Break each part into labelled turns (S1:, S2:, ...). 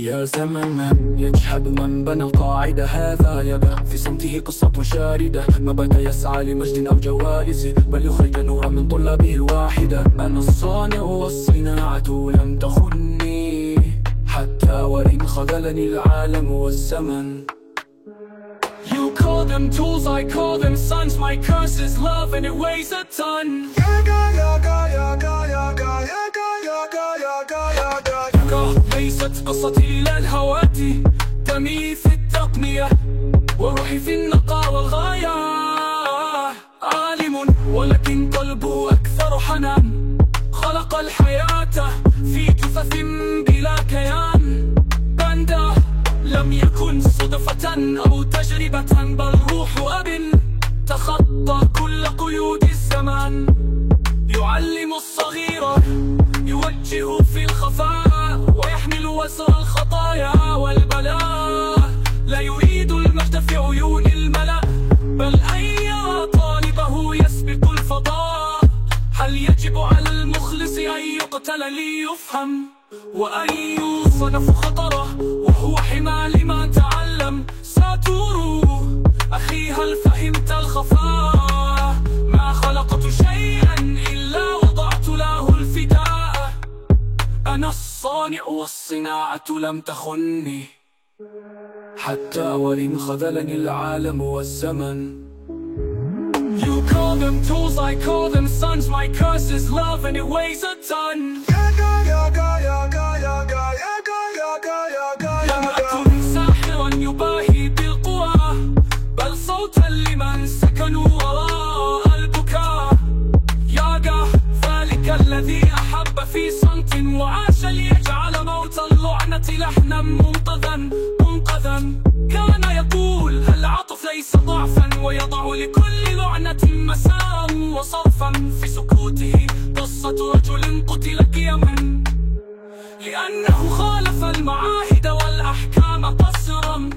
S1: يا زمن من يجحد من بنى القاعدة هذا يبا في صمته قصة شاردة. ما بدا يسعى لمجد أو جوائز. بل يخرج نورا من طلابه الواحدة. أنا الصانع والصناعة لم تخني. حتى وإن خذلني العالم والزمن. Them tools, I call them sons My curse is love and it weighs a ton. ليست قصتي إلى الهواتي دمي في التقنية وروحي في النقاء والغاية عالم ولكن قلبه أكثر حنان خلق الحياة في جثث أو تجربة بل روح أب تخطى كل قيود الزمان. يعلم الصغير يوجه في الخفاء ويحمل وزر الخطايا والبلاء. لا يريد المجد في عيون الملأ بل أن يرى طالبه يسبق الفضاء. هل يجب على المخلص أن يقتل ليفهم؟ وأن يصنف خطره وهو حمى لما الصانع والصناعة لم تخني. حتى وإن خذلني العالم والزمن. You call them tools, I call them sons. My curse is love and it weighs a ton. لم أكن ساحرا يباهي بالقوى بل صوتا لمن سكنوا وراء البكاء. ياغا ذلك الذي أحب في صمت اللعنة لحنا منقذا منقذا كان يقول العطف ليس ضعفا ويضع لكل لعنة مساء وصرفا. في سكوته قصة رجل قتل قيما. لأنه خالف المعاهد والأحكام قصرا.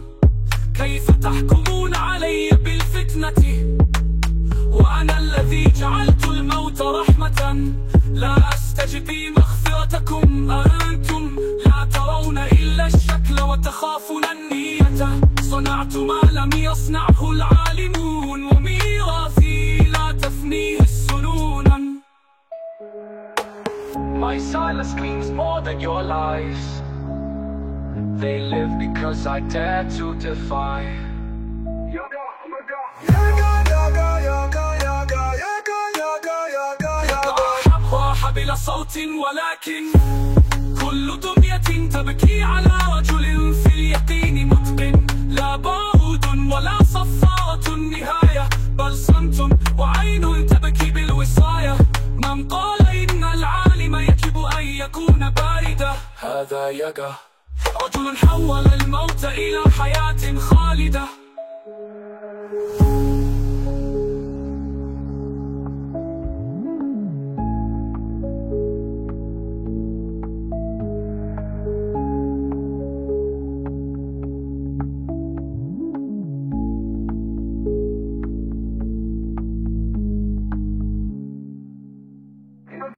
S1: كيف تحكمون علي بالفتنة؟ وأنا الذي جعلت الموت رحمة. لا أستجدي مغفرتكم. أنتم وتخافون النية صنعت ما لم يصنعه العالمون وميراثي لا تفنيه السنون. My silence screams more than your lies. They live because I dare to defy. بلا صوت ولكن كل دمية تبكي على رجل في اليقين متقن. لا بارود ولا صفارة النهاية بل صمت وعين تبكي بالوصاية. من قال إن العالم يجب أن يكون باردا. هذا يقى رجل حول الموت إلى حياة خالدة.